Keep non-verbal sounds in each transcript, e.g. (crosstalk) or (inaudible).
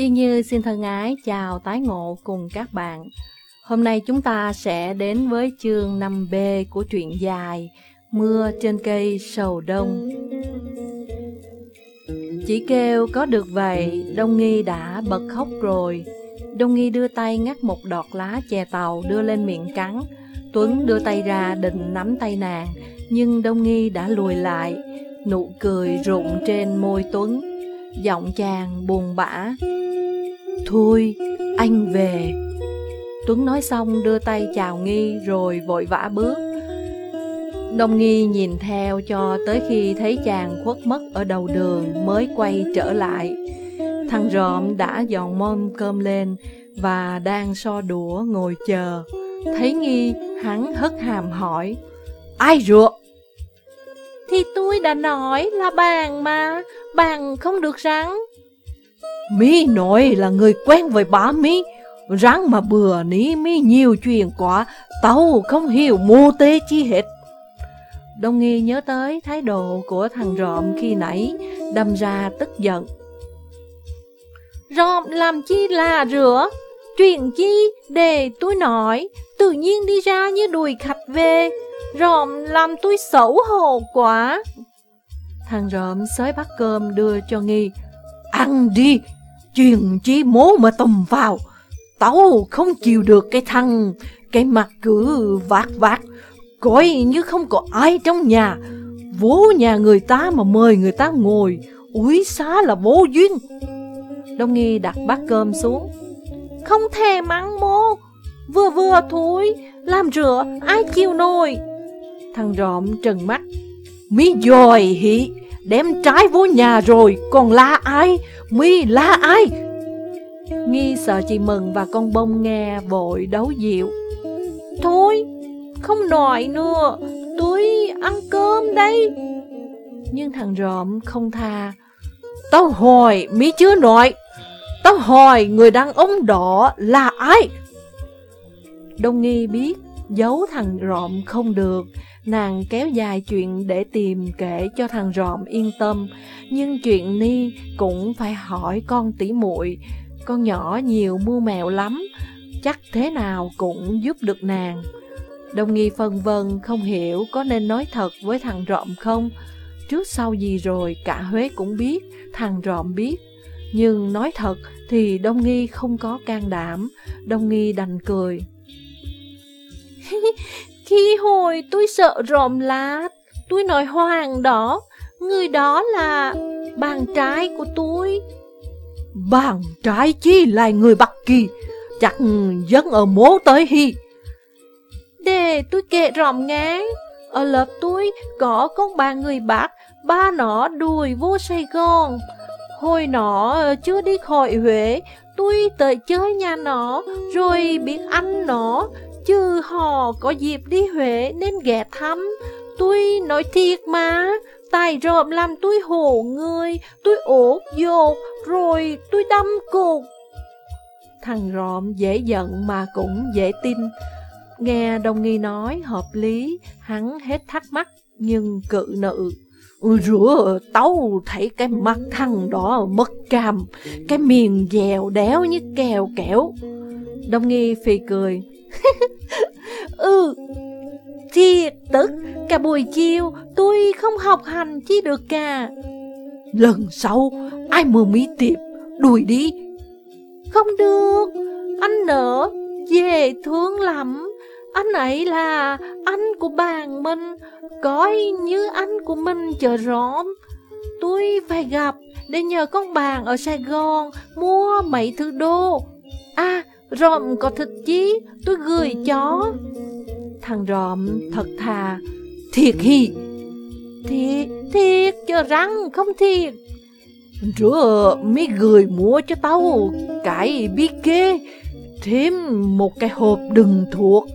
Yên Như xin thân ái chào tái ngộ cùng các bạn. Hôm nay chúng ta sẽ đến với chương 5B của truyện dài Mưa trên cây sầu đông. Chỉ kêu có được vậy, Đông Nghi đã bật khóc rồi. Đông Nghi đưa tay ngắt một đọt lá chè tàu đưa lên miệng cắn. Tuấn đưa tay ra định nắm tay nàng, nhưng Đông Nghi đã lùi lại, nụ cười rụng trên môi Tuấn. Giọng chàng buồn bã Thôi, anh về. Tuấn nói xong đưa tay chào Nghi rồi vội vã bước. Đông Nghi nhìn theo cho tới khi thấy chàng khuất mất ở đầu đường mới quay trở lại. Thằng rộm đã dọn mâm cơm lên và đang so đũa ngồi chờ. Thấy Nghi, hắn hất hàm hỏi Ai ruột? Thì tôi đã nói là bàn mà, bàn không được rắn. Mi nội là người quen với bà mí. Rắn mà bừa ní Mi nhiều chuyện quá, Tao không hiểu mô tê chi hết. Đông Nghi nhớ tới thái độ của thằng rộm khi nãy, Đâm ra tức giận. Rộm làm chi là rửa? Chuyện chi? Để tôi nói. Tự nhiên đi ra như đùi khạch về. Rộm làm tôi xấu hổ quá. Thằng rộm xới bát cơm đưa cho Nghi. Ăn đi! Chuyện chi mố mà tầm vào. Tao không chịu được cái thằng, Cái mặt cứ vạt vạt Coi như không có ai trong nhà. Vô nhà người ta mà mời người ta ngồi, Úi xá là vô duyên. Đông Nghi đặt bát cơm xuống. Không thèm ăn mô, Vừa vừa thôi, Làm rửa ai chịu nổi. Thằng rộm trần mắt. Mi dòi hị Đem trái vô nhà rồi, Còn la ai? Mi la ai? Nghi sợ chị Mừng và con bông nghe vội đấu dịu Thôi, Không nổi nữa, Tôi ăn cơm đây. Nhưng thằng rộm không tha. Tao hỏi, Mi chưa nói Tao hỏi, người đàn ông đỏ là ai? Đông Nghi biết, giấu thằng rộm không được. Nàng kéo dài chuyện để tìm kể cho thằng rộm yên tâm. Nhưng chuyện Ni cũng phải hỏi con tỉ muội Con nhỏ nhiều mưu mèo lắm Chắc thế nào cũng giúp được nàng. Đồng nghi phân vân không hiểu có nên nói thật với thằng rộm không. Trước sau gì rồi cả Huế cũng biết, thằng rộm biết. Nhưng nói thật thì Đông Nghi không có can đảm. Đông Nghi đành cười. (laughs) Khi hồi tôi sợ rộm lá, tôi nói hoàng đó, người đó là bạn trai của tôi. Bạn trai chi là người Bắc Kỳ, chắc dân ở mố tới hi. Để tôi kể rộm nghe, ở lớp tôi có con bà người Bắc, ba nó đuổi vô Sài Gòn. Hồi nó chưa đi khỏi Huế, tôi tới chơi nhà nó, rồi biết anh nó, chứ họ có dịp đi Huế nên ghé thăm. Tôi nói thiệt mà, tài rộm làm tôi hổ người, tôi ốp dột, rồi tôi đâm cục. Thằng rộm dễ giận mà cũng dễ tin. Nghe Đông Nghi nói hợp lý, hắn hết thắc mắc nhưng cự nữ. Rửa tao thấy cái mặt thằng đó mất cam, cái miệng dèo đéo như kèo kẹo. Đông Nghi phì cười. (laughs) ừ, thiệt tức, cả buổi chiều tôi không học hành chi được cả. Lần sau, ai mơ mỹ tiệp, đuổi đi. Không được, anh nở, dễ thương lắm. Anh ấy là anh của bạn mình, coi như anh của mình chờ rõ. Tôi phải gặp để nhờ con bạn ở Sài Gòn mua mấy thứ đồ. À, Rộm có thịt chí, tôi gửi chó. Thằng rộm thật thà. Thiệt hi. Thiệt, thiệt, cho răng không thiệt. Rửa mới gửi mua cho tao cái bí kê, thêm một cái hộp đừng thuộc.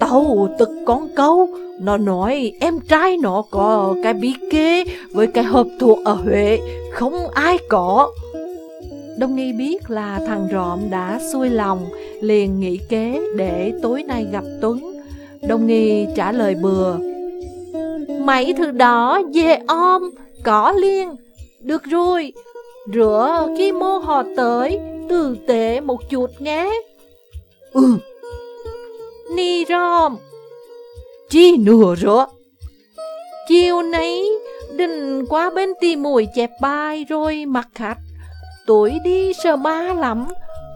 Tao tức con câu, nó nói em trai nó có cái bí kê với cái hộp thuộc ở Huế, không ai có. Đông Nghi biết là thằng rộm đã xuôi lòng, liền nghĩ kế để tối nay gặp Tuấn. Đông Nghi trả lời bừa. Mấy thứ đó về om, có liền. Được rồi, Rửa khi mô họ tới, tử tế một chút nghe. Ừ, Ni ròm, chi nửa rửa. chiều nay đừng qua bên tìm mùi chẹp bài rồi mặc khách. Tối đi sợ ma lắm.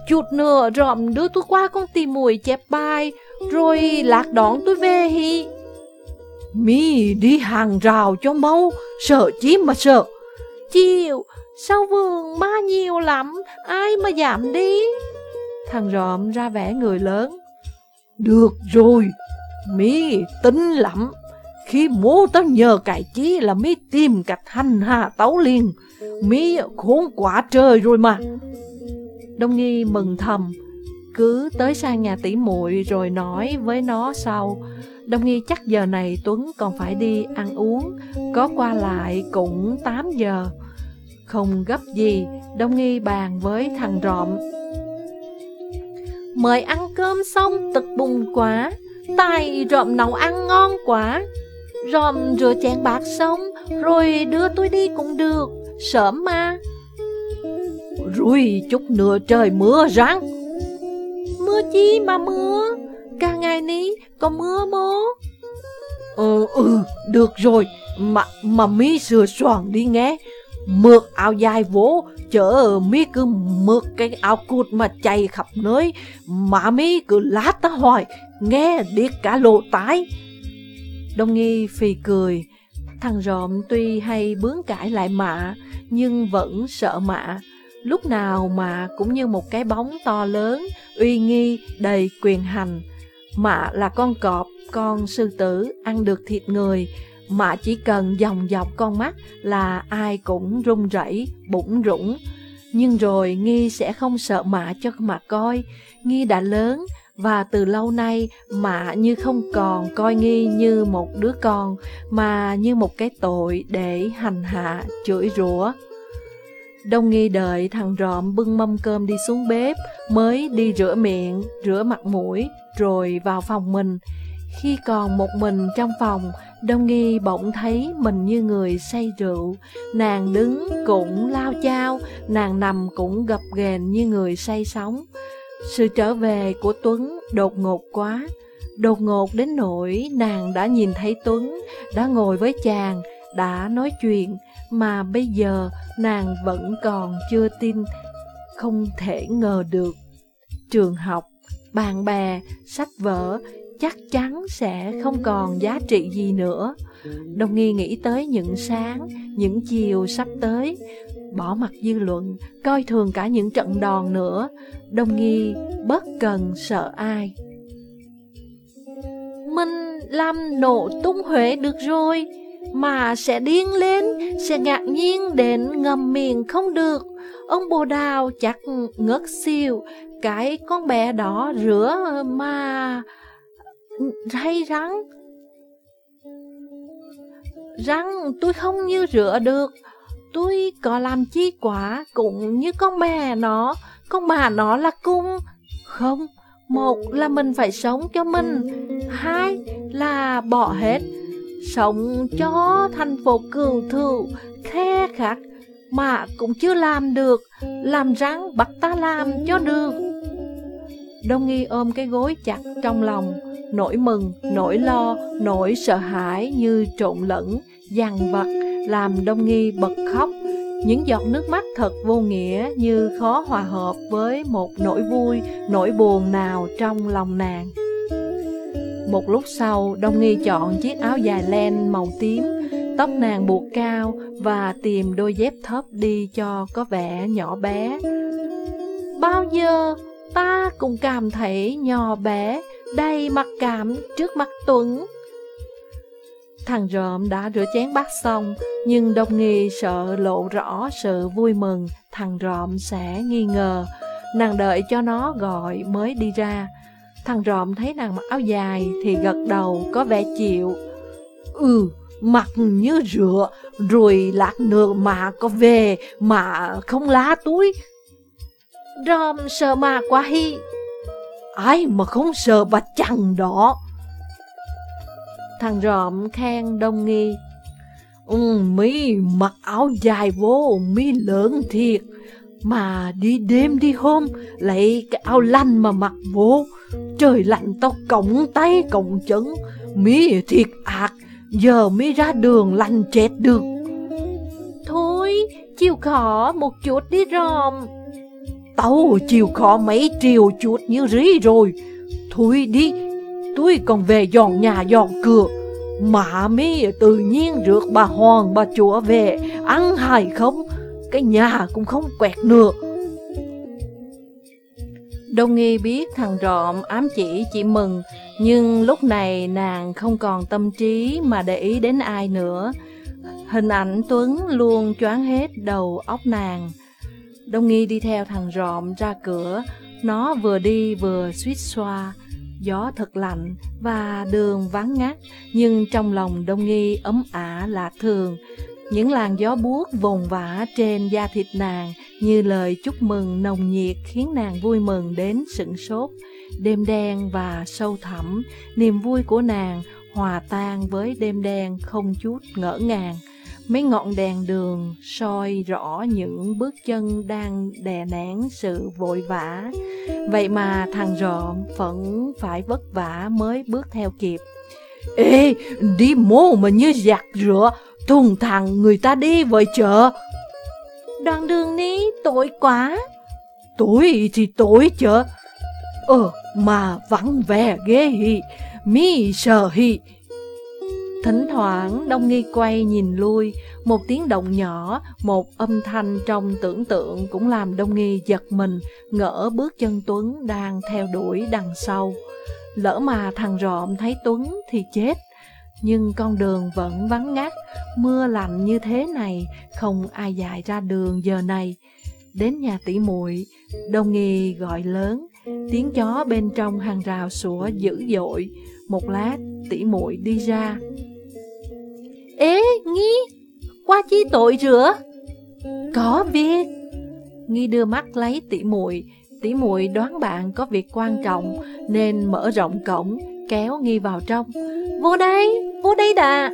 Chút nữa ròm đưa tôi qua con tìm mùi chẹp bài, rồi lạc đón tôi về hi. Mi đi hàng rào cho mau, sợ chí mà sợ. Chiều, sau vườn ma nhiều lắm, ai mà giảm đi. Thằng rộm ra vẻ người lớn. Được rồi, mi tính lắm. Khi mô tao nhờ cải chí là mi tìm cách hành hạ tấu liền. Mi khốn quá trời rồi mà. Đông Nhi mừng thầm, cứ tới sang nhà tỷ muội rồi nói với nó sau. Đông Nhi chắc giờ này Tuấn còn phải đi ăn uống, có qua lại cũng 8 giờ. Không gấp gì, Đông Nghi bàn với thằng rộm. Mời ăn cơm xong tực bùng quá, tài rộm nấu ăn ngon quá. Ròm rửa chén bạc xong, rồi đưa tôi đi cũng được, sớm mà. Rồi chút nữa trời mưa ráng. Mưa chi mà mưa, cả ngày ní có mưa mố. Ừ, ừ, được rồi, mà, mà mi sửa soạn đi nghe. Mượt áo dài vỗ, chở mi cứ mượt cái áo cụt mà chạy khắp nơi. Mà mi cứ lát ta hỏi, nghe điếc cả lộ tái. Đông Nghi phì cười. Thằng rộm tuy hay bướng cãi lại mạ, nhưng vẫn sợ mạ. Lúc nào mà cũng như một cái bóng to lớn, uy nghi, đầy quyền hành. Mạ là con cọp, con sư tử, ăn được thịt người. Mạ chỉ cần dòng dọc con mắt là ai cũng run rẩy, bụng rũng. Nhưng rồi Nghi sẽ không sợ mạ cho mà coi. Nghi đã lớn, và từ lâu nay mạ như không còn coi nghi như một đứa con mà như một cái tội để hành hạ, chửi rủa. Đông nghi đợi thằng rộm bưng mâm cơm đi xuống bếp mới đi rửa miệng, rửa mặt mũi rồi vào phòng mình. Khi còn một mình trong phòng, Đông Nghi bỗng thấy mình như người say rượu. Nàng đứng cũng lao chao, nàng nằm cũng gập ghềnh như người say sóng. Sự trở về của Tuấn đột ngột quá, đột ngột đến nỗi nàng đã nhìn thấy Tuấn, đã ngồi với chàng, đã nói chuyện, mà bây giờ nàng vẫn còn chưa tin, không thể ngờ được. Trường học, bạn bè, sách vở chắc chắn sẽ không còn giá trị gì nữa. Đồng nghi nghĩ tới những sáng, những chiều sắp tới, bỏ mặt dư luận, coi thường cả những trận đòn nữa. đồng nghi bất cần sợ ai. Mình làm nổ tung Huế được rồi, mà sẽ điên lên, sẽ ngạc nhiên đến ngầm miệng không được. Ông bồ đào chắc ngất siêu, cái con bé đó rửa mà... Hay rắn? Rắn tôi không như rửa được, tôi có làm chi quả cũng như con mẹ nó, con bà nó là cung. Không, một là mình phải sống cho mình, hai là bỏ hết, sống cho thành phố cừu thử, khe khắc, mà cũng chưa làm được, làm rắn bắt ta làm cho được. Đông Nghi ôm cái gối chặt trong lòng, nỗi mừng, nỗi lo, nỗi sợ hãi như trộn lẫn, dằn vặt, làm Đông Nghi bật khóc. Những giọt nước mắt thật vô nghĩa như khó hòa hợp với một nỗi vui, nỗi buồn nào trong lòng nàng. Một lúc sau, Đông Nghi chọn chiếc áo dài len màu tím, tóc nàng buộc cao và tìm đôi dép thấp đi cho có vẻ nhỏ bé. Bao giờ ta cũng cảm thấy nhỏ bé, đầy mặc cảm trước mặt Tuấn. Thằng rộm đã rửa chén bát xong, nhưng Đông Nghi sợ lộ rõ sự vui mừng thằng rộm sẽ nghi ngờ. Nàng đợi cho nó gọi mới đi ra. Thằng rộm thấy nàng mặc áo dài thì gật đầu có vẻ chịu. Ừ, mặc như rửa, rồi lát nữa mà có về mà không lá túi. rộm sợ mà quá hi. Ai mà không sợ bà chằng đó. Thằng rộm khen Đông Nghi. Ừ, mi mặc áo dài vô, mi lớn thiệt. Mà đi đêm đi hôm, lấy cái áo lanh mà mặc vô. Trời lạnh tao cổng tay cổng chân, mi thiệt ác, giờ mi ra đường lạnh chết được. Thôi, chịu khó một chút đi ròm. Tao chịu khó mấy triệu chút như rí rồi. Thôi đi, tôi còn về dọn nhà, dọn cửa. Mà mi tự nhiên rước bà Hoàng, bà chúa về. Ăn hài không, Cái nhà cũng không quẹt nữa. Đông Nghi biết thằng Rộm ám chỉ chị mừng, Nhưng lúc này nàng không còn tâm trí mà để ý đến ai nữa. Hình ảnh Tuấn luôn choáng hết đầu óc nàng. Đông Nghi đi theo thằng Rộm ra cửa. Nó vừa đi vừa suýt xoa. Gió thật lạnh và đường vắng ngắt, nhưng trong lòng Đông Nghi ấm ả lạ thường. Những làn gió buốt vồn vã trên da thịt nàng như lời chúc mừng nồng nhiệt khiến nàng vui mừng đến sửng sốt. Đêm đen và sâu thẳm, niềm vui của nàng hòa tan với đêm đen không chút ngỡ ngàng. Mấy ngọn đèn đường soi rõ những bước chân đang đè nén sự vội vã. Vậy mà thằng rộm vẫn phải vất vả mới bước theo kịp. Ê, đi mô mà như giặt rửa, thùng thằng người ta đi với chợ. Đoạn đường ní tội quá. Tối thì tối chợ. Ờ, mà vắng vẻ ghê hị, mi sợ hị. Thỉnh thoảng Đông Nghi quay nhìn lui, một tiếng động nhỏ, một âm thanh trong tưởng tượng cũng làm Đông Nghi giật mình, ngỡ bước chân Tuấn đang theo đuổi đằng sau. Lỡ mà thằng rộm thấy Tuấn thì chết. Nhưng con đường vẫn vắng ngắt, mưa lạnh như thế này, không ai dại ra đường giờ này. Đến nhà tỷ muội, Đông Nghi gọi lớn, tiếng chó bên trong hàng rào sủa dữ dội. Một lát, tỷ muội đi ra ế Nghi, qua chi tội rửa? Có việc. Nghi đưa mắt lấy tỉ muội, tỉ muội đoán bạn có việc quan trọng nên mở rộng cổng, kéo Nghi vào trong. Vô đây, vô đây đà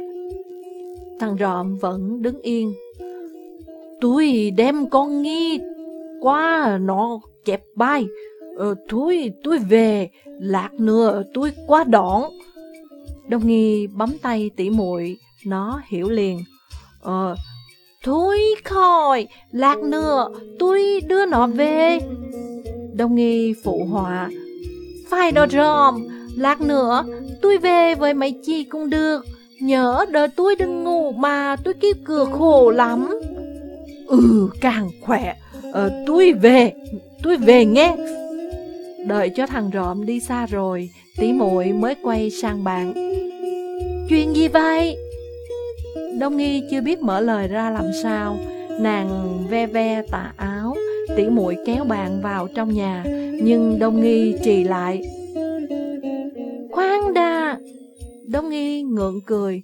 Thằng rộm vẫn đứng yên. Tôi đem con Nghi qua nó chẹp bay. Ờ, tôi, tôi về, lạc nữa tôi qua đón. Đông Nghi bấm tay tỉ muội, nó hiểu liền. Ờ, thôi khỏi, lạc nữa tôi đưa nó về. Đông Nghi phụ họa. Phải đó ròm, lạc nữa tôi về với mấy chị cũng được. Nhớ đợi tôi đừng ngủ mà tôi kêu cửa khổ lắm. Ừ, càng khỏe. Ờ, tôi về, tôi về nghe. Đợi cho thằng rộm đi xa rồi, tí muội mới quay sang bạn. Chuyện gì vậy? Đông Nghi chưa biết mở lời ra làm sao, nàng ve ve tà áo, tỉ muội kéo bạn vào trong nhà, nhưng Đông Nghi trì lại. Khoan đã! Đông Nghi ngượng cười.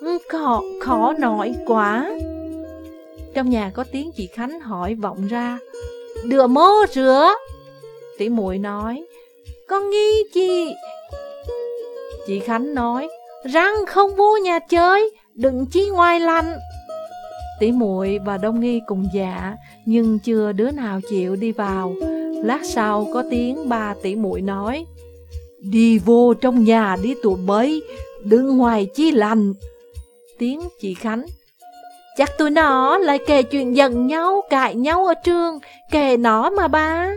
Ừ, khó, khó nói quá. Trong nhà có tiếng chị Khánh hỏi vọng ra. Đưa mô rửa. Tỷ muội nói. Con nghi chị. Chị Khánh nói. Răng không vô nhà chơi, đừng chí ngoài lanh, Tỷ muội và Đông Nghi cùng dạ, nhưng chưa đứa nào chịu đi vào. Lát sau có tiếng ba tỷ muội nói: "Đi vô trong nhà đi tụi bấy, đứng ngoài chi lành." Tiếng chị Khánh: "Chắc tụi nó lại kể chuyện giận nhau, cãi nhau ở trường, kể nó mà ba."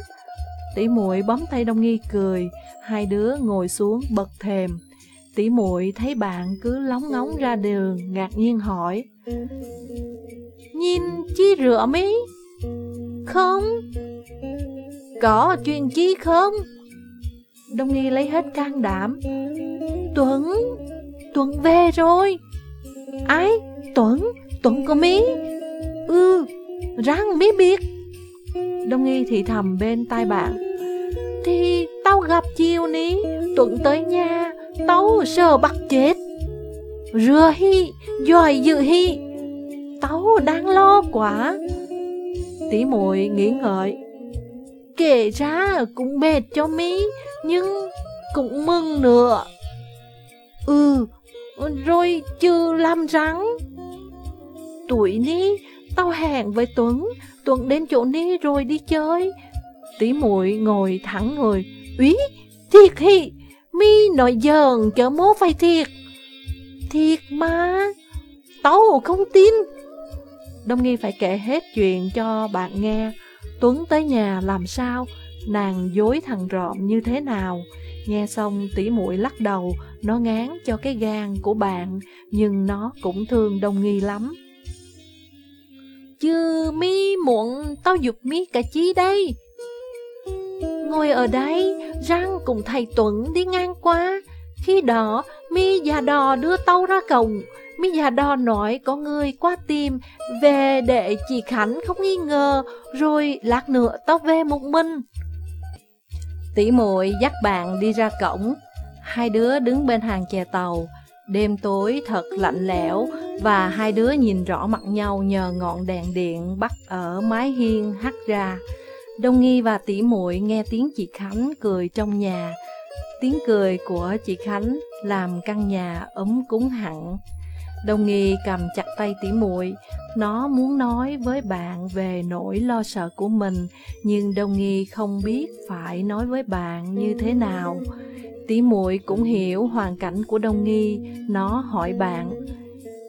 Tỷ muội bấm tay Đông Nghi cười, hai đứa ngồi xuống bật thềm. Tỷ muội thấy bạn cứ lóng ngóng ra đường, ngạc nhiên hỏi. Nhìn chi rửa mi? Không. Có chuyện chi không? Đông Nghi lấy hết can đảm. Tuấn, Tuấn về rồi. Ai? Tuấn, Tuấn có mí? Ừ, răng mí biết. Đông Nghi thì thầm bên tai bạn. Thì tao gặp chiều ní, Tuấn tới nhà, tao sợ bắt chết. Rửa hi, giỏi dự hi. Tao đang lo quá. Tí muội nghĩ ngợi. Kể ra cũng mệt cho mí, nhưng cũng mừng nữa. Ừ, rồi chứ làm rắn. tuổi ní, tao hẹn với Tuấn, Tuấn đến chỗ ní rồi đi chơi. Tí muội ngồi thẳng người, úy, thiệt hi, mi nội giỡn chở mố phải thiệt. Thiệt mà, tao không tin. Đông Nghi phải kể hết chuyện cho bạn nghe. Tuấn tới nhà làm sao, nàng dối thằng rộm như thế nào. Nghe xong tỉ muội lắc đầu, nó ngán cho cái gan của bạn, nhưng nó cũng thương Đông Nghi lắm. Chứ mi muộn tao dục mi cả chí đây. Ngồi ở đây, răng cùng thầy Tuấn đi ngang qua. Khi đó, mi già đò đưa tâu ra cổng. Mi già đò nói có người qua tìm về để chị Khánh không nghi ngờ, rồi lát nữa tao về một mình. Tỷ muội dắt bạn đi ra cổng, hai đứa đứng bên hàng chè tàu. Đêm tối thật lạnh lẽo và hai đứa nhìn rõ mặt nhau nhờ ngọn đèn điện bắt ở mái hiên hắt ra. Đông Nghi và tỷ muội nghe tiếng chị Khánh cười trong nhà. Tiếng cười của chị Khánh làm căn nhà ấm cúng hẳn. Đông Nghi cầm chặt tay Tỷ muội, nó muốn nói với bạn về nỗi lo sợ của mình, nhưng Đông Nghi không biết phải nói với bạn như thế nào. Tỷ muội cũng hiểu hoàn cảnh của Đông Nghi, nó hỏi bạn,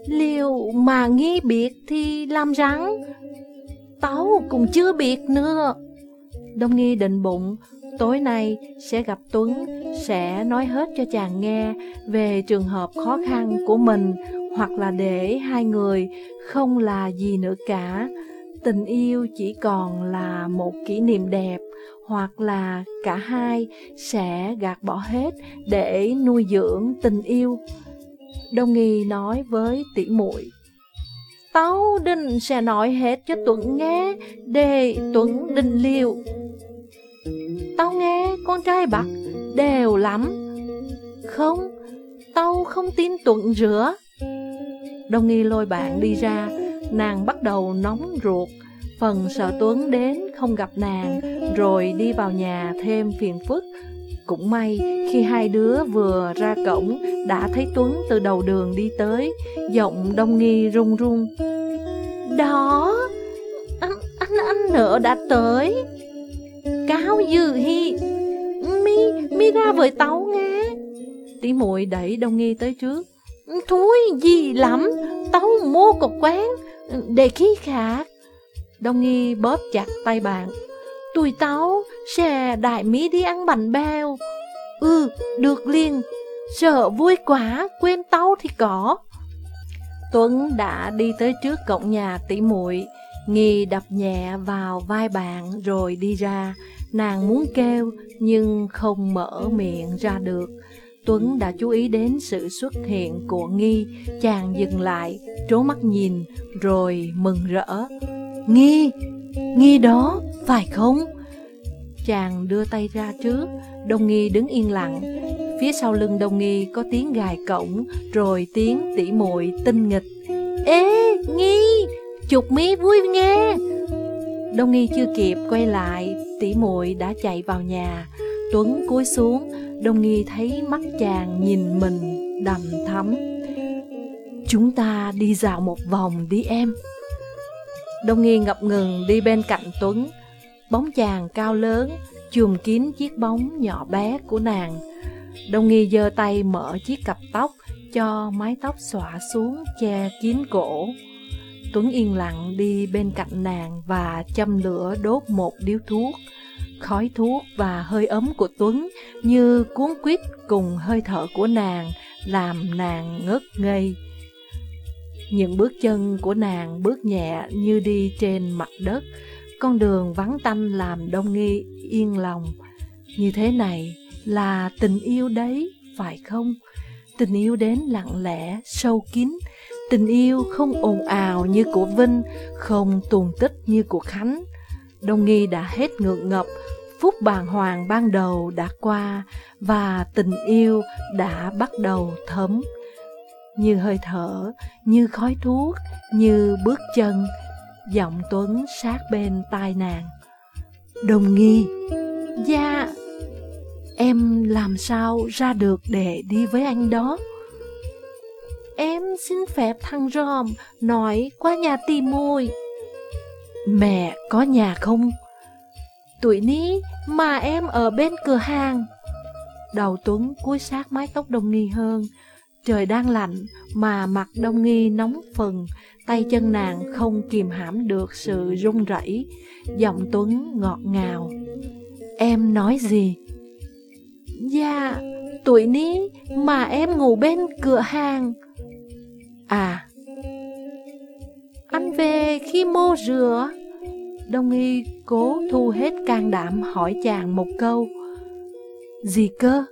Liệu mà Nghi biệt thì làm rắn? Tao cũng chưa biết nữa. Đông Nghi định bụng, tối nay sẽ gặp Tuấn, sẽ nói hết cho chàng nghe về trường hợp khó khăn của mình, hoặc là để hai người không là gì nữa cả. Tình yêu chỉ còn là một kỷ niệm đẹp, hoặc là cả hai sẽ gạt bỏ hết để nuôi dưỡng tình yêu. Đông Nghi nói với tỷ muội Tao định sẽ nói hết cho Tuấn nghe để Tuấn định liệu. Tao nghe con trai bạc đều lắm. Không, tao không tin Tuấn rửa. Đông Nghi lôi bạn đi ra, nàng bắt đầu nóng ruột, phần sợ Tuấn đến không gặp nàng, rồi đi vào nhà thêm phiền phức. Cũng may khi hai đứa vừa ra cổng đã thấy Tuấn từ đầu đường đi tới, giọng Đông Nghi run run. Đó, anh, anh, anh nợ đã tới. Cao dư hi, mi, mi ra với tao nghe. Tí muội đẩy Đông Nghi tới trước. Thôi gì lắm, tao mua cục quán, để khí khác. Đông Nghi bóp chặt tay bạn. Tụi tao sẽ đại mỹ đi ăn bánh bao. Ừ, được liền. Sợ vui quá, quên tao thì có. Tuấn đã đi tới trước cổng nhà tỷ muội, nghi đập nhẹ vào vai bạn rồi đi ra. Nàng muốn kêu nhưng không mở miệng ra được. Tuấn đã chú ý đến sự xuất hiện của Nghi, chàng dừng lại, trố mắt nhìn, rồi mừng rỡ. Nghi, Nghi đó, phải không? Chàng đưa tay ra trước, Đông Nghi đứng yên lặng. Phía sau lưng Đông Nghi có tiếng gài cổng, rồi tiếng tỉ muội tinh nghịch. Ê, Nghi, chục mí vui nghe. Đông Nghi chưa kịp quay lại, tỉ muội đã chạy vào nhà. Tuấn cúi xuống, Đông Nghi thấy mắt chàng nhìn mình đầm thắm. Chúng ta đi dạo một vòng đi em. Đông Nghi ngập ngừng đi bên cạnh Tuấn. Bóng chàng cao lớn, chùm kín chiếc bóng nhỏ bé của nàng. Đông Nghi giơ tay mở chiếc cặp tóc, cho mái tóc xõa xuống che kín cổ. Tuấn yên lặng đi bên cạnh nàng và châm lửa đốt một điếu thuốc. Khói thuốc và hơi ấm của Tuấn như cuốn quýt cùng hơi thở của nàng làm nàng ngất ngây. Những bước chân của nàng bước nhẹ như đi trên mặt đất, con đường vắng tanh làm Đông Nghi yên lòng. Như thế này là tình yêu đấy, phải không? Tình yêu đến lặng lẽ, sâu kín, tình yêu không ồn ào như của Vinh, không tuồn tích như của Khánh. Đông Nghi đã hết ngượng ngập, phút bàng hoàng ban đầu đã qua và tình yêu đã bắt đầu thấm. Như hơi thở, như khói thuốc, như bước chân, giọng Tuấn sát bên tai nàng. Đồng nghi, Dạ, em làm sao ra được để đi với anh đó? em xin phép thằng Ròm nói qua nhà tìm mùi. Mẹ có nhà không? Tuổi ní mà em ở bên cửa hàng. Đầu Tuấn cúi sát mái tóc Đồng Nghi hơn. Trời đang lạnh mà mặt Đông Nghi nóng phần, tay chân nàng không kìm hãm được sự run rẩy. Giọng Tuấn ngọt ngào. Em nói gì? Dạ, tuổi ní mà em ngủ bên cửa hàng. À, anh về khi mô rửa. Đông Nghi cố thu hết can đảm hỏi chàng một câu. Gì cơ?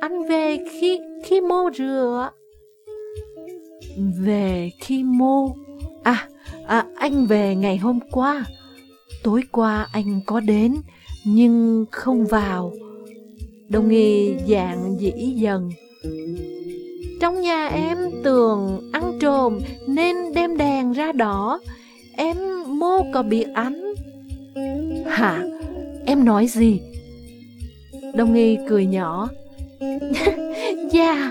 Anh về, khi khi mô rửa. Về khi mô? À, à, anh về ngày hôm qua. Tối qua anh có đến, nhưng không vào. Đông Nghi dạng dĩ dần. Trong nhà em tường ăn trộm nên đem đèn ra đỏ Em mô có bị ánh. Hả? Em nói gì? Đông Nghi cười nhỏ. (laughs) dạ,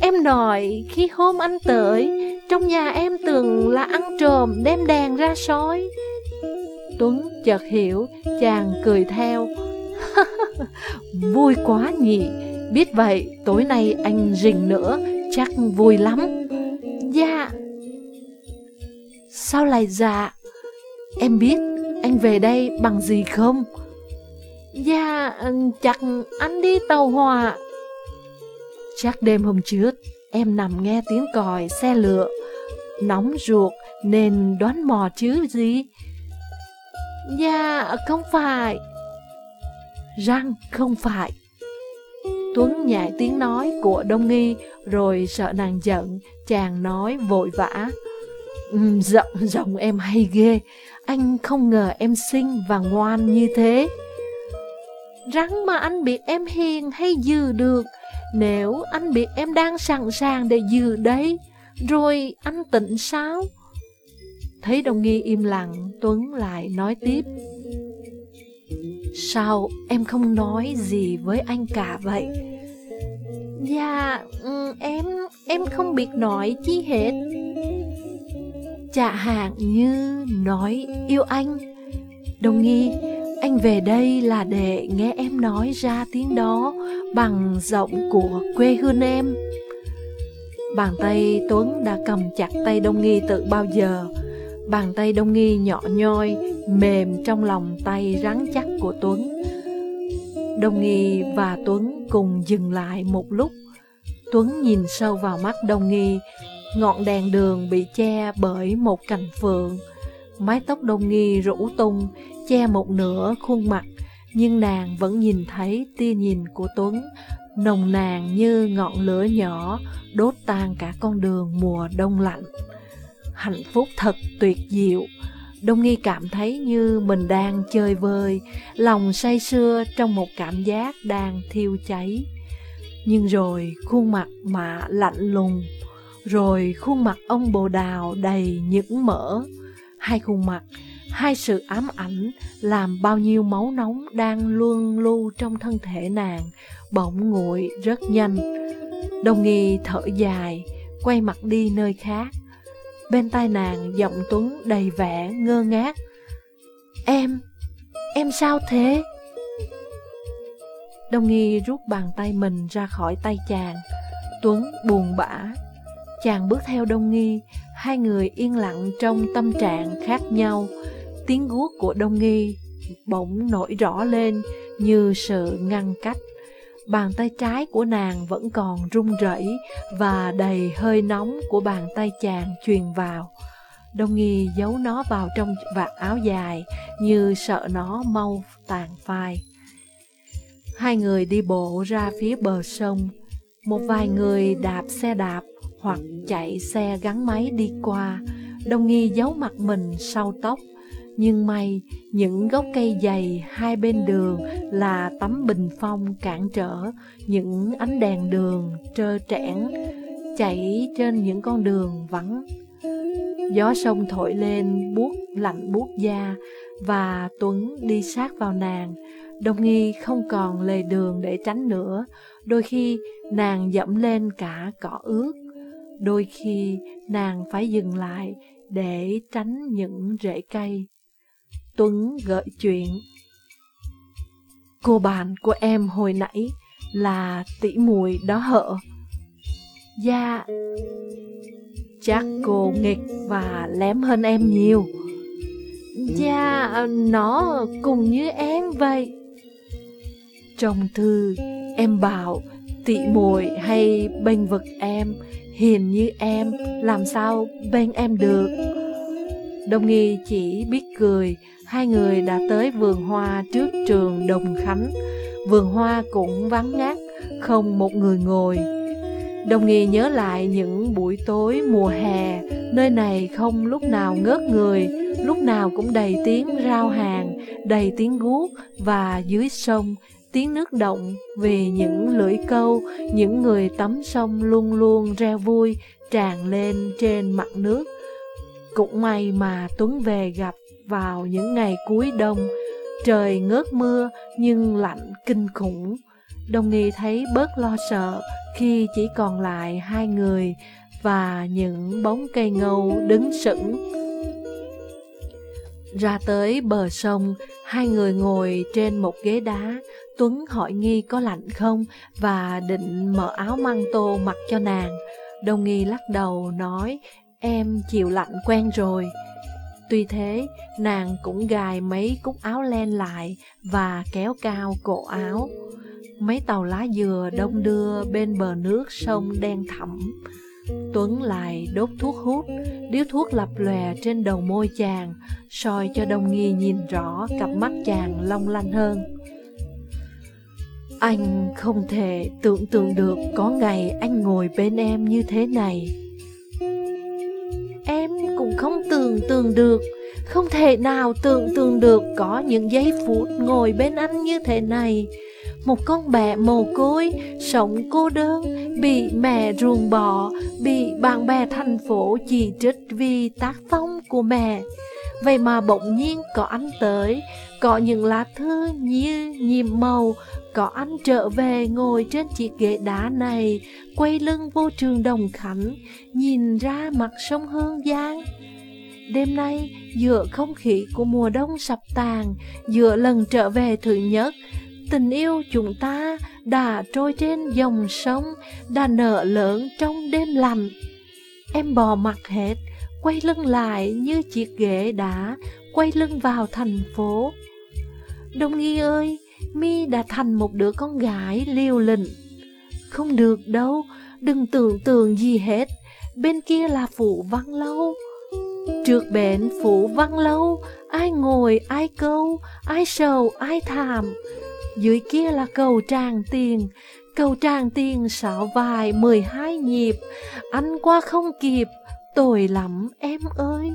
em nói khi hôm anh tới, trong nhà em tưởng là ăn trộm đem đèn ra sói. Tuấn chợt hiểu, chàng cười theo. (laughs) vui quá nhỉ, biết vậy tối nay anh rình nữa, chắc vui lắm. Dạ. Sao lại dạ? Em biết anh về đây bằng gì không? Dạ, chắc anh đi tàu hỏa. Chắc đêm hôm trước, em nằm nghe tiếng còi xe lửa. Nóng ruột nên đoán mò chứ gì? Dạ, không phải. Răng không phải. Tuấn nhại tiếng nói của Đông Nghi rồi sợ nàng giận, chàng nói vội vã. Giọng, giọng em hay ghê, anh không ngờ em xinh và ngoan như thế. Rắn mà anh biết em hiền hay dư được, nếu anh biết em đang sẵn sàng để giữ đấy, rồi anh tỉnh sao? Thấy đồng Nghi im lặng, Tuấn lại nói tiếp. Sao em không nói gì với anh cả vậy? Dạ, ừ, em, em không biết nói chi hết. Chả hạn như nói yêu anh. Đồng nghi, anh về đây là để nghe em nói ra tiếng đó bằng giọng của quê hương em. Bàn tay Tuấn đã cầm chặt tay Đông Nghi từ bao giờ. Bàn tay Đông Nghi nhỏ nhoi, mềm trong lòng tay rắn chắc của Tuấn. Đông Nghi và Tuấn cùng dừng lại một lúc. Tuấn nhìn sâu vào mắt Đông Nghi, ngọn đèn đường bị che bởi một cành phượng. Mái tóc Đông Nghi rũ tung, che một nửa khuôn mặt, nhưng nàng vẫn nhìn thấy tia nhìn của Tuấn, nồng nàn như ngọn lửa nhỏ, đốt tan cả con đường mùa đông lạnh. Hạnh phúc thật tuyệt diệu, Đông Nghi cảm thấy như mình đang chơi vơi, lòng say sưa trong một cảm giác đang thiêu cháy. Nhưng rồi khuôn mặt mạ lạnh lùng, rồi khuôn mặt ông bồ đào đầy những mỡ. Hai khuôn mặt, hai sự ám ảnh làm bao nhiêu máu nóng đang luân lưu trong thân thể nàng, bỗng nguội rất nhanh. Đồng Nghi thở dài, quay mặt đi nơi khác. Bên tai nàng giọng Tuấn đầy vẻ ngơ ngác Em, em sao thế? Đông Nghi rút bàn tay mình ra khỏi tay chàng Tuấn buồn bã Chàng bước theo Đông Nghi Hai người yên lặng trong tâm trạng khác nhau Tiếng guốc của Đông Nghi bỗng nổi rõ lên như sự ngăn cách Bàn tay trái của nàng vẫn còn run rẩy và đầy hơi nóng của bàn tay chàng truyền vào. Đông nghi giấu nó vào trong vạt áo dài như sợ nó mau tàn phai. Hai người đi bộ ra phía bờ sông. Một vài người đạp xe đạp hoặc chạy xe gắn máy đi qua. Đông nghi giấu mặt mình sau tóc nhưng may, những gốc cây dày hai bên đường là tấm bình phong cản trở những ánh đèn đường trơ trẽn chảy trên những con đường vắng. Gió sông thổi lên buốt lạnh buốt da, và Tuấn đi sát vào nàng. Đông Nghi không còn lề đường để tránh nữa, đôi khi nàng dẫm lên cả cỏ ướt, đôi khi nàng phải dừng lại để tránh những rễ cây. Tuấn gợi chuyện. Cô bạn của em hồi nãy là tỷ muội đó hợ. Dạ, chắc cô nghịch và lém hơn em nhiều. Dạ, nó cùng như em vậy. Trong thư, em bảo tỷ muội hay bênh vực em, hiền như em, làm sao bên em được. Đông Nghi chỉ biết cười, hai người đã tới vườn hoa trước trường Đồng Khánh. Vườn hoa cũng vắng ngắt, không một người ngồi. Đồng Nghi nhớ lại những buổi tối mùa hè, nơi này không lúc nào ngớt người, lúc nào cũng đầy tiếng rao hàng, đầy tiếng guốc và dưới sông, tiếng nước động vì những lưỡi câu, những người tắm sông luôn luôn reo vui tràn lên trên mặt nước. Cũng may mà Tuấn về gặp vào những ngày cuối đông, trời ngớt mưa nhưng lạnh kinh khủng. Đông Nghi thấy bớt lo sợ khi chỉ còn lại hai người và những bóng cây ngâu đứng sững. Ra tới bờ sông, hai người ngồi trên một ghế đá, Tuấn hỏi Nghi có lạnh không và định mở áo măng tô mặc cho nàng. Đông Nghi lắc đầu nói em chịu lạnh quen rồi. Tuy thế, nàng cũng gài mấy cúc áo len lại và kéo cao cổ áo. Mấy tàu lá dừa đông đưa bên bờ nước sông đen thẳm. Tuấn lại đốt thuốc hút, điếu thuốc lập lòe trên đầu môi chàng, soi cho đồng Nghi nhìn rõ cặp mắt chàng long lanh hơn. Anh không thể tưởng tượng được có ngày anh ngồi bên em như thế này. Em cũng không tưởng tượng được, không thể nào tưởng tượng được có những giây phút ngồi bên anh như thế này. Một con bé mồ côi, sống cô đơn, bị mẹ ruồng bỏ, bị bạn bè thành phố chỉ trích vì tác phong của mẹ. Vậy mà bỗng nhiên có anh tới, có những lá thư như nhiệm màu, có anh trở về ngồi trên chiếc ghế đá này, quay lưng vô trường Đồng Khánh, nhìn ra mặt sông Hương Giang. Đêm nay, giữa không khí của mùa đông sập tàn, giữa lần trở về thứ nhất, tình yêu chúng ta đã trôi trên dòng sông, đã nở lớn trong đêm lạnh. Em bò mặt hết, quay lưng lại như chiếc ghế đá, quay lưng vào thành phố. Đông Nghi ơi, mi đã thành một đứa con gái liều lĩnh. Không được đâu, đừng tưởng tượng gì hết, bên kia là phủ văn lâu. Trước bến phủ văn lâu, ai ngồi, ai câu, ai sầu, ai thảm. Dưới kia là cầu tràng tiền, cầu tràng tiền sáu vài mười hai nhịp, anh qua không kịp, tội lắm em ơi.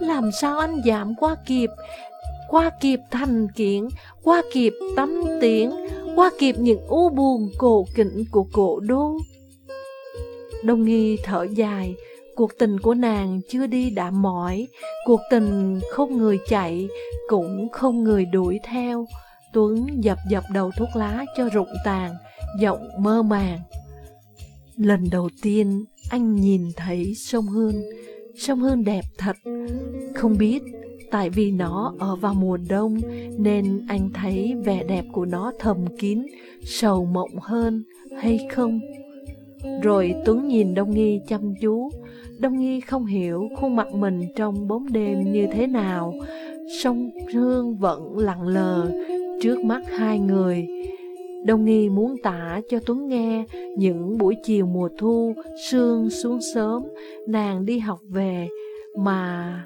Làm sao anh dám qua kịp, qua kịp thành kiến, qua kịp tâm tiếng, qua kịp những u buồn cổ kính của cổ đô. Đông nghi thở dài, cuộc tình của nàng chưa đi đã mỏi, cuộc tình không người chạy, cũng không người đuổi theo. Tuấn dập dập đầu thuốc lá cho rụng tàn, giọng mơ màng. Lần đầu tiên anh nhìn thấy sông Hương, sông Hương đẹp thật, không biết Tại vì nó ở vào mùa đông nên anh thấy vẻ đẹp của nó thầm kín, sầu mộng hơn hay không? Rồi Tuấn nhìn Đông Nghi chăm chú. Đông Nghi không hiểu khuôn mặt mình trong bóng đêm như thế nào. Sông Hương vẫn lặng lờ trước mắt hai người. Đông Nghi muốn tả cho Tuấn nghe những buổi chiều mùa thu, sương xuống sớm, nàng đi học về, mà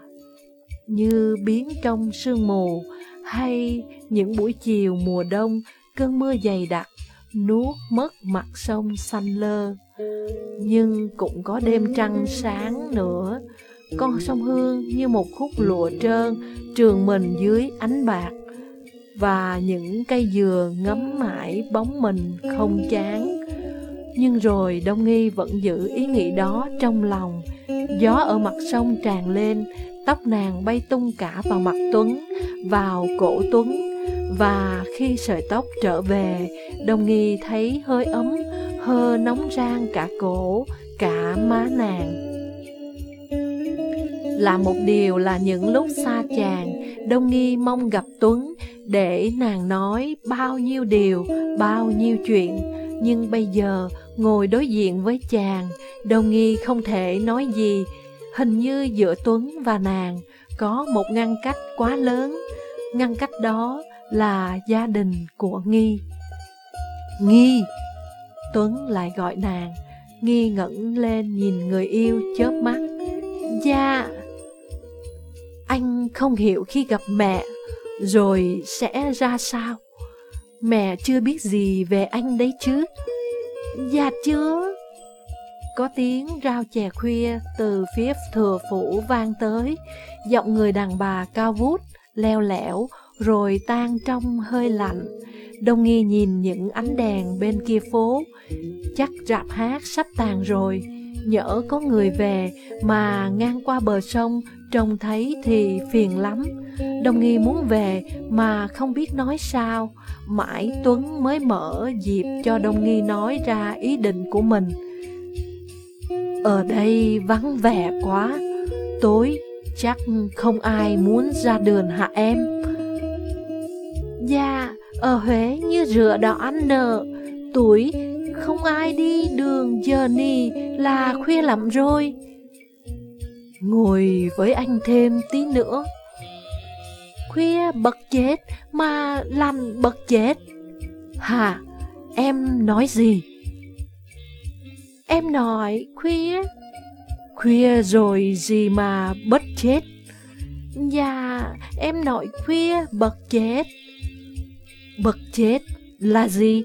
như biến trong sương mù, hay những buổi chiều mùa đông, cơn mưa dày đặc, nuốt mất mặt sông xanh lơ. Nhưng cũng có đêm trăng sáng nữa, con sông Hương như một khúc lụa trơn, trường mình dưới ánh bạc, và những cây dừa ngắm mãi bóng mình không chán. Nhưng rồi Đông Nghi vẫn giữ ý nghĩ đó trong lòng, gió ở mặt sông tràn lên, Tóc nàng bay tung cả vào mặt Tuấn, vào cổ Tuấn, và khi sợi tóc trở về, Đông Nghi thấy hơi ấm, hơ nóng rang cả cổ, cả má nàng. Là một điều là những lúc xa chàng, Đông Nghi mong gặp Tuấn để nàng nói bao nhiêu điều, bao nhiêu chuyện. Nhưng bây giờ, ngồi đối diện với chàng, Đông Nghi không thể nói gì. Hình như giữa Tuấn và nàng có một ngăn cách quá lớn. Ngăn cách đó là gia đình của Nghi. Nghi! Tuấn lại gọi nàng, Nghi ngẩng lên nhìn người yêu chớp mắt. Dạ! Anh không hiểu khi gặp mẹ, rồi sẽ ra sao? Mẹ chưa biết gì về anh đấy chứ? Dạ chưa? Có tiếng rao chè khuya từ phía thừa phủ vang tới, giọng người đàn bà cao vút, leo lẻo, rồi tan trong hơi lạnh. Đông nghi nhìn những ánh đèn bên kia phố, chắc rạp hát sắp tàn rồi, nhỡ có người về mà ngang qua bờ sông trông thấy thì phiền lắm. Đông nghi muốn về mà không biết nói sao, mãi Tuấn mới mở dịp cho Đông nghi nói ra ý định của mình. Ở đây vắng vẻ quá, tối chắc không ai muốn ra đường hả em? Dạ, ở Huế như rửa đỏ ăn nợ, tuổi không ai đi đường giờ nì là khuya lắm rồi. Ngồi với anh thêm tí nữa. Khuya bật chết mà lành bật chết. Hả, em nói gì? Em nói khuya. Khuya rồi gì mà bất chết? Dạ, em nói khuya bật chết. Bật chết là gì?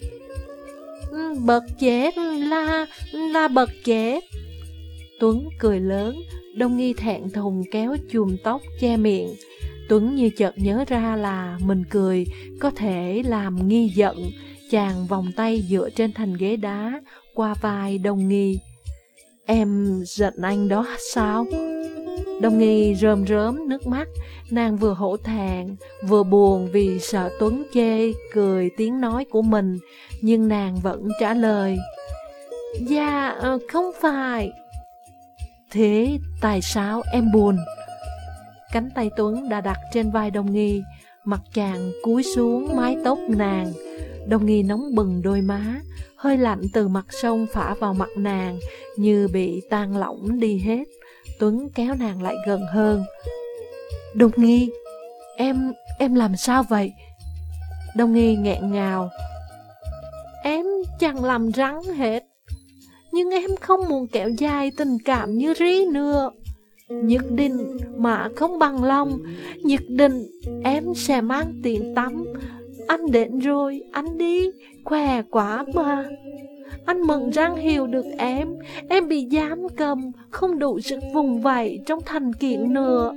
Ừ, bật chết là là bật chết. Tuấn cười lớn, Đông Nghi thẹn thùng kéo chùm tóc che miệng. Tuấn như chợt nhớ ra là mình cười có thể làm Nghi giận. Chàng vòng tay dựa trên thành ghế đá, qua vai Đông Nghi. Em giận anh đó sao? Đông Nghi rơm rớm nước mắt, nàng vừa hổ thẹn, vừa buồn vì sợ Tuấn chê, cười tiếng nói của mình, nhưng nàng vẫn trả lời. Dạ, ờ, không phải. Thế tại sao em buồn? Cánh tay Tuấn đã đặt trên vai Đông Nghi, mặt chàng cúi xuống mái tóc nàng. Đông Nghi nóng bừng đôi má, hơi lạnh từ mặt sông phả vào mặt nàng, như bị tan lỏng đi hết. Tuấn kéo nàng lại gần hơn. Đông Nghi, em, em làm sao vậy? Đông Nghi nghẹn ngào. Em chẳng làm rắn hết, nhưng em không muốn kéo dài tình cảm như rí nữa. Nhất định mà không bằng lòng, nhất định em sẽ mang tiền tắm. Anh đến rồi, anh đi, khỏe quá mà. Anh mừng răng hiểu được em, em bị giam cầm, không đủ sức vùng vẫy trong thành kiện nữa.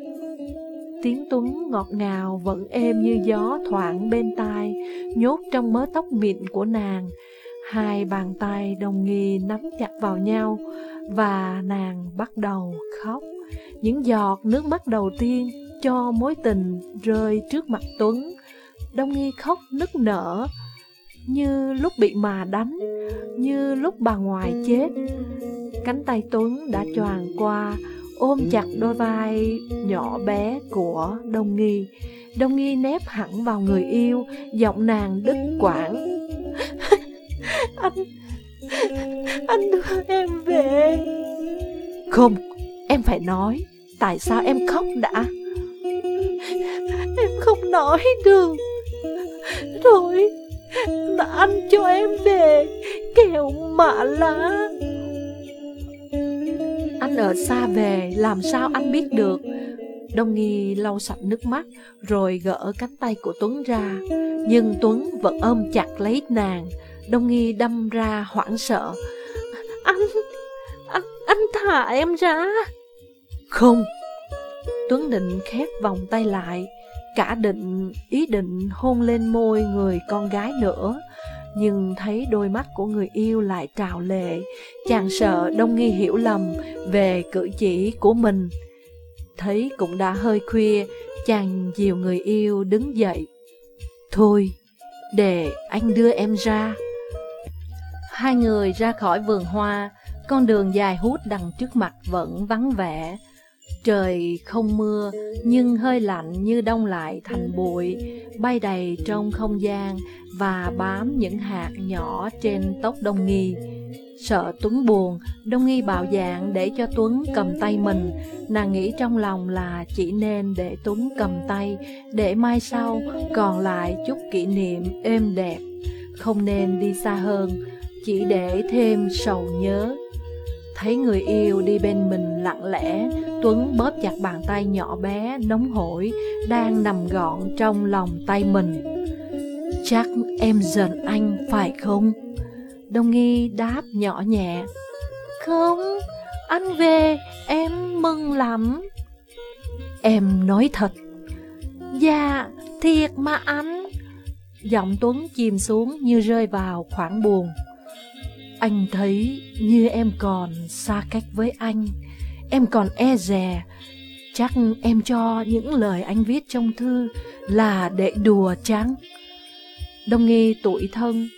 Tiếng Tuấn ngọt ngào vẫn êm như gió thoảng bên tai, nhốt trong mớ tóc mịn của nàng. Hai bàn tay đồng nghi nắm chặt vào nhau và nàng bắt đầu khóc. Những giọt nước mắt đầu tiên cho mối tình rơi trước mặt Tuấn. Đông nghi khóc nức nở, như lúc bị mà đánh, như lúc bà ngoại chết. Cánh tay Tuấn đã choàng qua, ôm chặt đôi vai nhỏ bé của Đông Nghi. Đông Nghi nép hẳn vào người yêu, giọng nàng đứt quãng anh, (laughs) anh đưa em về. Không, em phải nói, tại sao em khóc đã? Em không nói được. Thôi, là anh cho em về, kẹo mạ lá. Anh ở xa về, làm sao anh biết được? Đông Nghi lau sạch nước mắt, rồi gỡ cánh tay của Tuấn ra. Nhưng Tuấn vẫn ôm chặt lấy nàng. Đông Nghi đâm ra hoảng sợ. Anh, anh, anh thả em ra. Không. Tuấn định khép vòng tay lại, cả định ý định hôn lên môi người con gái nữa. Nhưng thấy đôi mắt của người yêu lại trào lệ, chàng sợ Đông Nghi hiểu lầm về cử chỉ của mình. thấy cũng đã hơi khuya, chàng dìu người yêu đứng dậy. Thôi, để anh đưa em ra. Hai người ra khỏi vườn hoa, con đường dài hút đằng trước mặt vẫn vắng vẻ. Trời không mưa, nhưng hơi lạnh như đông lại thành bụi, bay đầy trong không gian và bám những hạt nhỏ trên tóc Đông Nghi. Sợ Tuấn buồn, Đông Nghi bạo dạng để cho Tuấn cầm tay mình. Nàng nghĩ trong lòng là chỉ nên để Tuấn cầm tay, để mai sau còn lại chút kỷ niệm êm đẹp. Không nên đi xa hơn, chỉ để thêm sầu nhớ. Thấy người yêu đi bên mình lặng lẽ, Tuấn bóp chặt bàn tay nhỏ bé, nóng hổi, đang nằm gọn trong lòng tay mình. Chắc em giận anh phải không? Đông Nghi đáp nhỏ nhẹ. Không, anh về, em mừng lắm. Em nói thật. Dạ, thiệt mà anh. Giọng Tuấn chìm xuống như rơi vào khoảng buồn. Anh thấy như em còn xa cách với anh, em còn e dè. Chắc em cho những lời anh viết trong thư là để đùa trắng. Đông nghi tuổi thân.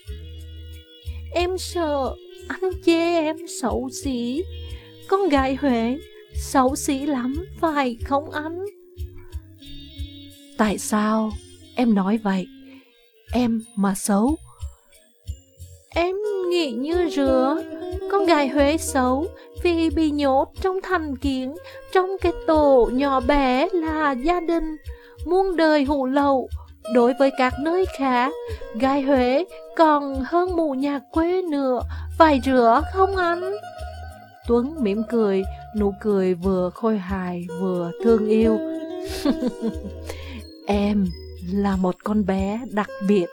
Em sợ anh chê em xấu xí. Con gái Huệ xấu xí lắm, phải không anh? Tại sao em nói vậy? Em mà xấu Em nghĩ như rửa Con gái Huế xấu Vì bị nhốt trong thành kiến, Trong cái tổ nhỏ bé là gia đình. Muôn đời hủ lậu, Đối với các nơi khác, Gái Huế còn hơn mù nhà quê nữa. Phải rửa không anh? Tuấn mỉm cười, Nụ cười vừa khôi hài vừa thương yêu. (laughs) Em là một con bé đặc biệt.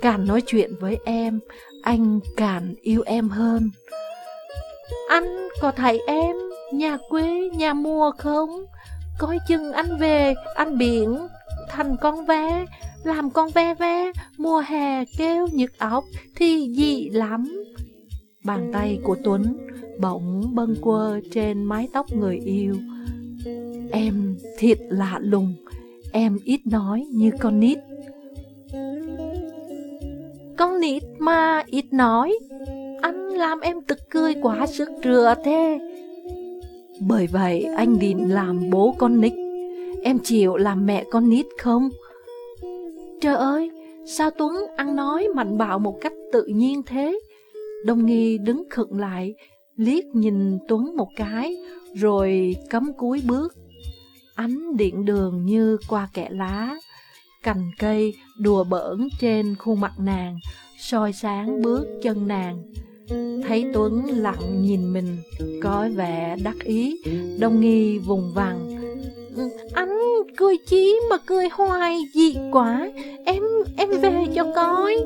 Càng nói chuyện với em anh càng yêu em hơn. Anh có thấy em nhà quê, nhà mùa không? Coi chừng anh về, anh biển thành con ve, làm con ve ve, mùa hè kêu nhức óc thì dị lắm. Bàn tay của Tuấn bỗng bâng quơ trên mái tóc người yêu. Em thiệt lạ lùng, em ít nói như con nít. Con nít mà ít nói Anh làm em tức cười quá sức rửa thế Bởi vậy anh định làm bố con nít Em chịu làm mẹ con nít không? Trời ơi, sao Tuấn ăn nói mạnh bạo một cách tự nhiên thế? Đông Nghi đứng khựng lại, liếc nhìn Tuấn một cái, rồi cấm cúi bước. Ánh điện đường như qua kẽ lá, cành cây đùa bỡn trên khuôn mặt nàng, soi sáng bước chân nàng. Thấy Tuấn lặng nhìn mình, có vẻ đắc ý, đông nghi vùng vằng. Anh cười chí mà cười hoài dị quá, em em về cho coi.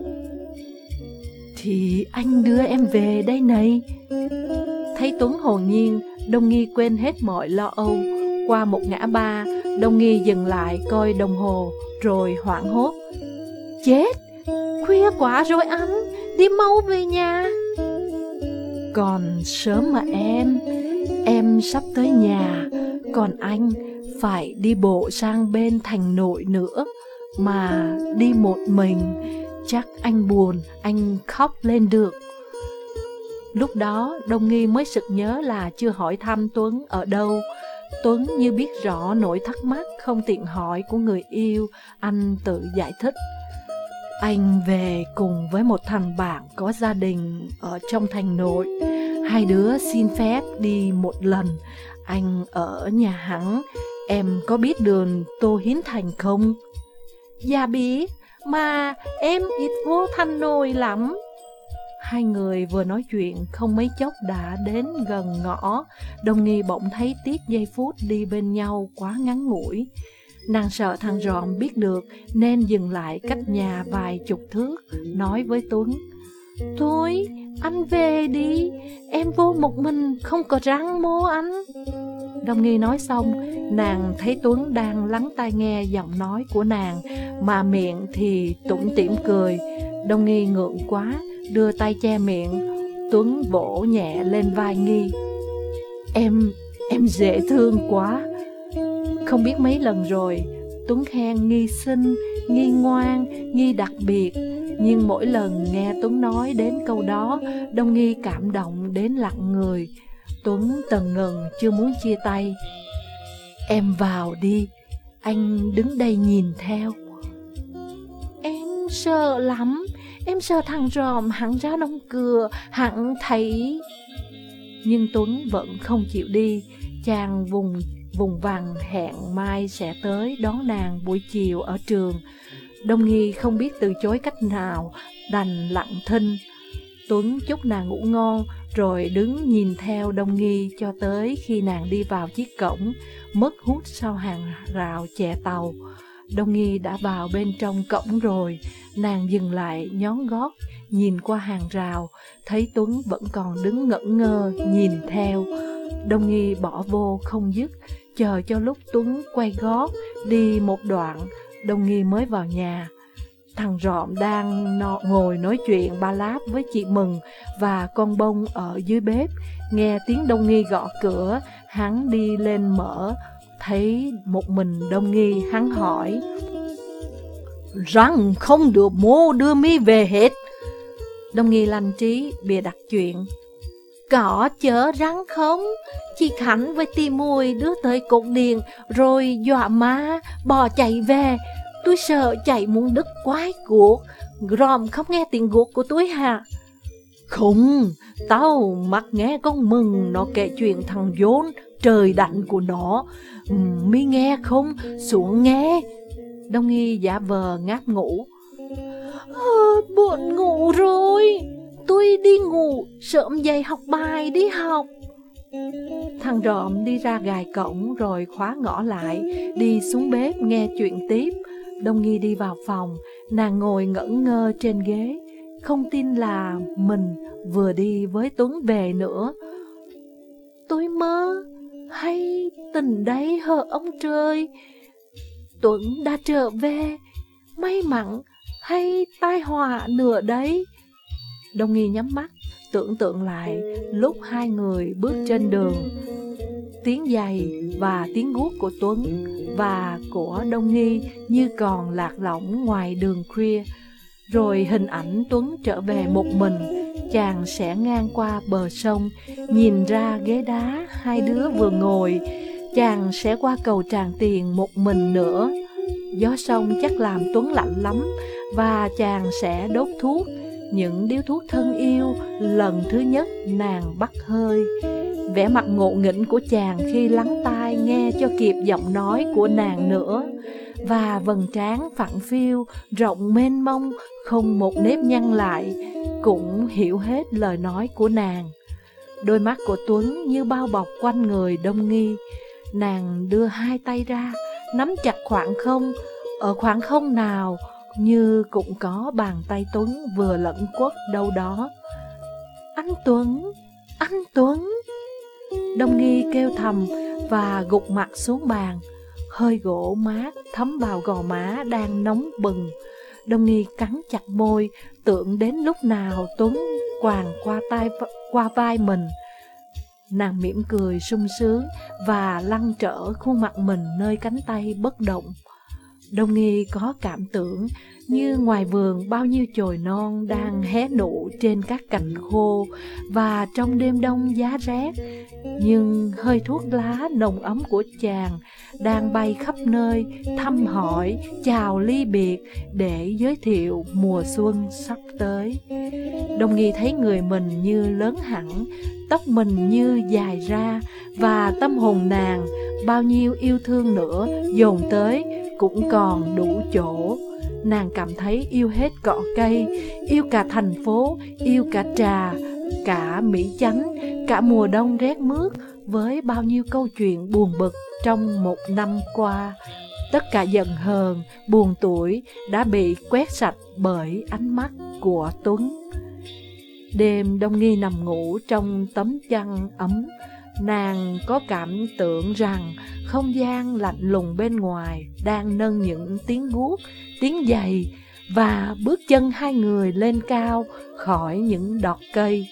Thì anh đưa em về đây này. Thấy Tuấn hồn nhiên, Đông Nghi quên hết mọi lo âu. Qua một ngã ba, Đông Nghi dừng lại coi đồng hồ, rồi hoảng hốt. Chết, khuya quá rồi anh, đi mau về nhà. Còn sớm mà em, em sắp tới nhà, còn anh phải đi bộ sang bên thành nội nữa. Mà đi một mình, chắc anh buồn, anh khóc lên được. Lúc đó, Đông Nghi mới sực nhớ là chưa hỏi thăm Tuấn ở đâu, Tuấn như biết rõ nỗi thắc mắc không tiện hỏi của người yêu, anh tự giải thích. Anh về cùng với một thằng bạn có gia đình ở trong thành nội. Hai đứa xin phép đi một lần. Anh ở nhà hắn. Em có biết đường Tô Hiến Thành không? Dạ biết, mà em ít vô thành nội lắm. Hai người vừa nói chuyện không mấy chốc đã đến gần ngõ, đồng nghi bỗng thấy tiếc giây phút đi bên nhau quá ngắn ngủi. Nàng sợ thằng ròm biết được nên dừng lại cách nhà vài chục thước, nói với Tuấn. Thôi, anh về đi, em vô một mình không có răng mô anh. Đông Nghi nói xong, nàng thấy Tuấn đang lắng tai nghe giọng nói của nàng, mà miệng thì tủm tỉm cười. Đông Nghi ngượng quá, đưa tay che miệng, Tuấn vỗ nhẹ lên vai Nghi. Em, em dễ thương quá, Không biết mấy lần rồi, Tuấn khen Nghi xinh, Nghi ngoan, Nghi đặc biệt. Nhưng mỗi lần nghe Tuấn nói đến câu đó, Đông Nghi cảm động đến lặng người. Tuấn tần ngần chưa muốn chia tay. Em vào đi, anh đứng đây nhìn theo. Em sợ lắm, em sợ thằng ròm hẳn ra đông cửa, hẳn thấy... Nhưng Tuấn vẫn không chịu đi, chàng vùng vùng vằng hẹn mai sẽ tới đón nàng buổi chiều ở trường. Đông Nghi không biết từ chối cách nào, đành lặng thinh. Tuấn chúc nàng ngủ ngon, rồi đứng nhìn theo Đông Nghi cho tới khi nàng đi vào chiếc cổng, mất hút sau hàng rào chè tàu. Đông Nghi đã vào bên trong cổng rồi, nàng dừng lại nhón gót, nhìn qua hàng rào, thấy Tuấn vẫn còn đứng ngẩn ngơ, nhìn theo. Đông Nghi bỏ vô không dứt, chờ cho lúc Tuấn quay gót, đi một đoạn, Đông Nghi mới vào nhà. Thằng Rọm đang nọ ngồi nói chuyện ba láp với chị Mừng và con bông ở dưới bếp. Nghe tiếng Đông Nghi gõ cửa, hắn đi lên mở, thấy một mình Đông Nghi, hắn hỏi. Rằng không được mô đưa mi về hết. Đông Nghi lành trí, bìa đặt chuyện. cỏ chở rắn không? Chị Khánh với Ti Mùi đưa tới cột điện rồi dọa má, bò chạy về. Tôi sợ chạy muốn đứt quái cuộc. Grom không nghe tiếng guộc của tôi hả? Không, tao mặc nghe con mừng nó kể chuyện thằng vốn trời đạnh của nó. Ừ, mi nghe không? Xuống nghe. Đông Nghi giả vờ ngáp ngủ. À, buồn ngủ rồi. Tôi đi ngủ, sớm dậy học bài đi học. Thằng rộm đi ra gài cổng rồi khóa ngõ lại, đi xuống bếp nghe chuyện tiếp. Đông Nghi đi vào phòng, nàng ngồi ngẩn ngơ trên ghế, không tin là mình vừa đi với Tuấn về nữa. Tôi mơ, hay tình đấy hờ ông trời. Tuấn đã trở về, may mắn hay tai họa nửa đấy. Đông Nghi nhắm mắt, tưởng tượng lại lúc hai người bước trên đường. Tiếng giày và tiếng guốc của Tuấn và của Đông Nghi như còn lạc lõng ngoài đường khuya. Rồi hình ảnh Tuấn trở về một mình, chàng sẽ ngang qua bờ sông, nhìn ra ghế đá hai đứa vừa ngồi, chàng sẽ qua cầu Tràng Tiền một mình nữa. Gió sông chắc làm Tuấn lạnh lắm, và chàng sẽ đốt thuốc. Những điếu thuốc thân yêu lần thứ nhất nàng bắt hơi. Vẻ mặt ngộ nghĩnh của chàng khi lắng tai nghe cho kịp giọng nói của nàng nữa. Và vầng trán phẳng phiu rộng mênh mông không một nếp nhăn lại cũng hiểu hết lời nói của nàng đôi mắt của tuấn như bao bọc quanh người đông nghi nàng đưa hai tay ra nắm chặt khoảng không ở khoảng không nào như cũng có bàn tay Tuấn vừa lẫn quất đâu đó. Anh Tuấn, anh Tuấn. Đông nghi kêu thầm và gục mặt xuống bàn. Hơi gỗ mát thấm vào gò má đang nóng bừng. Đông nghi cắn chặt môi, tưởng đến lúc nào Tuấn quàng qua tay qua vai mình. Nàng mỉm cười sung sướng và lăn trở khuôn mặt mình nơi cánh tay bất động. Đông nghi có cảm tưởng như ngoài vườn bao nhiêu chồi non đang hé nụ trên các cành khô và trong đêm đông giá rét. Nhưng hơi thuốc lá nồng ấm của chàng đang bay khắp nơi thăm hỏi, chào ly biệt để giới thiệu mùa xuân sắp tới. Đông nghi thấy người mình như lớn hẳn, tóc mình như dài ra và tâm hồn nàng bao nhiêu yêu thương nữa dồn tới cũng còn đủ chỗ. Nàng cảm thấy yêu hết cỏ cây, yêu cả thành phố, yêu cả trà, cả Mỹ Chánh, cả mùa đông rét mướt với bao nhiêu câu chuyện buồn bực trong một năm qua. Tất cả giận hờn, buồn tuổi đã bị quét sạch bởi ánh mắt của Tuấn. Đêm Đông Nghi nằm ngủ trong tấm chăn ấm, Nàng có cảm tưởng rằng không gian lạnh lùng bên ngoài đang nâng những tiếng guốc, tiếng giày và bước chân hai người lên cao khỏi những đọt cây.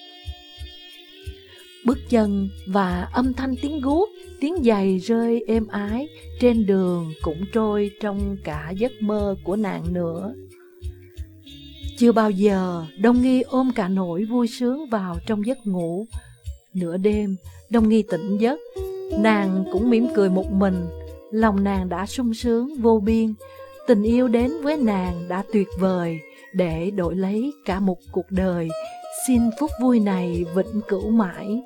Bước chân và âm thanh tiếng guốc, tiếng giày rơi êm ái trên đường cũng trôi trong cả giấc mơ của nàng nữa. Chưa bao giờ Đông Nghi ôm cả nỗi vui sướng vào trong giấc ngủ. Nửa đêm, Đông Nghi tỉnh giấc, nàng cũng mỉm cười một mình, lòng nàng đã sung sướng vô biên, tình yêu đến với nàng đã tuyệt vời để đổi lấy cả một cuộc đời. Xin phút vui này vĩnh cửu mãi.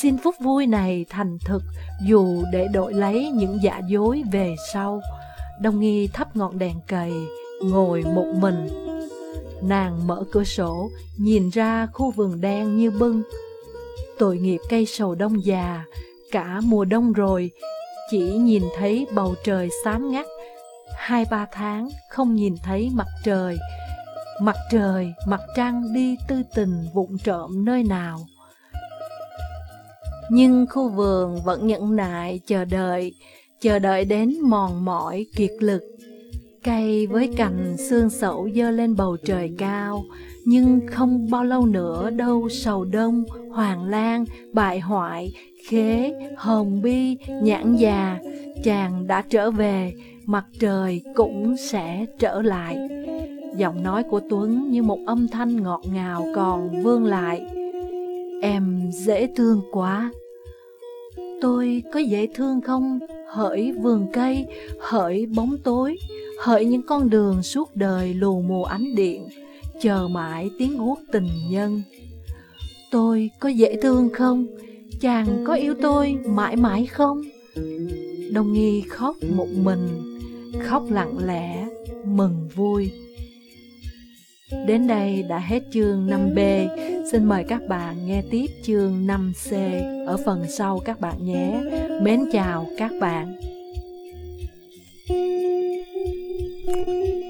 Xin phút vui này thành thực dù để đổi lấy những giả dối về sau. Đông Nghi thắp ngọn đèn cầy, ngồi một mình. Nàng mở cửa sổ, nhìn ra khu vườn đen như bưng. Tội nghiệp cây sầu đông già, cả mùa đông rồi, chỉ nhìn thấy bầu trời xám ngắt. Hai ba tháng không nhìn thấy mặt trời. Mặt trời, mặt trăng đi tư tình vụng trộm nơi nào. Nhưng khu vườn vẫn nhẫn nại chờ đợi, chờ đợi đến mòn mỏi kiệt lực. Cây với cành xương sẩu dơ lên bầu trời cao, nhưng không bao lâu nữa đâu sầu đông, hoàng lan, bại hoại, khế, hồng bi, nhãn già, chàng đã trở về, mặt trời cũng sẽ trở lại. Giọng nói của Tuấn như một âm thanh ngọt ngào còn vương lại. Em dễ thương quá. Tôi có dễ thương không? Hỡi vườn cây, hỡi bóng tối, hỡi những con đường suốt đời lù mù ánh điện, chờ mãi tiếng guốc tình nhân. Tôi có dễ thương không? Chàng có yêu tôi mãi mãi không? Đông Nghi khóc một mình, khóc lặng lẽ, mừng vui. Đến đây đã hết chương 5B, xin mời các bạn nghe tiếp chương 5C ở phần sau các bạn nhé. Mến chào các bạn. Música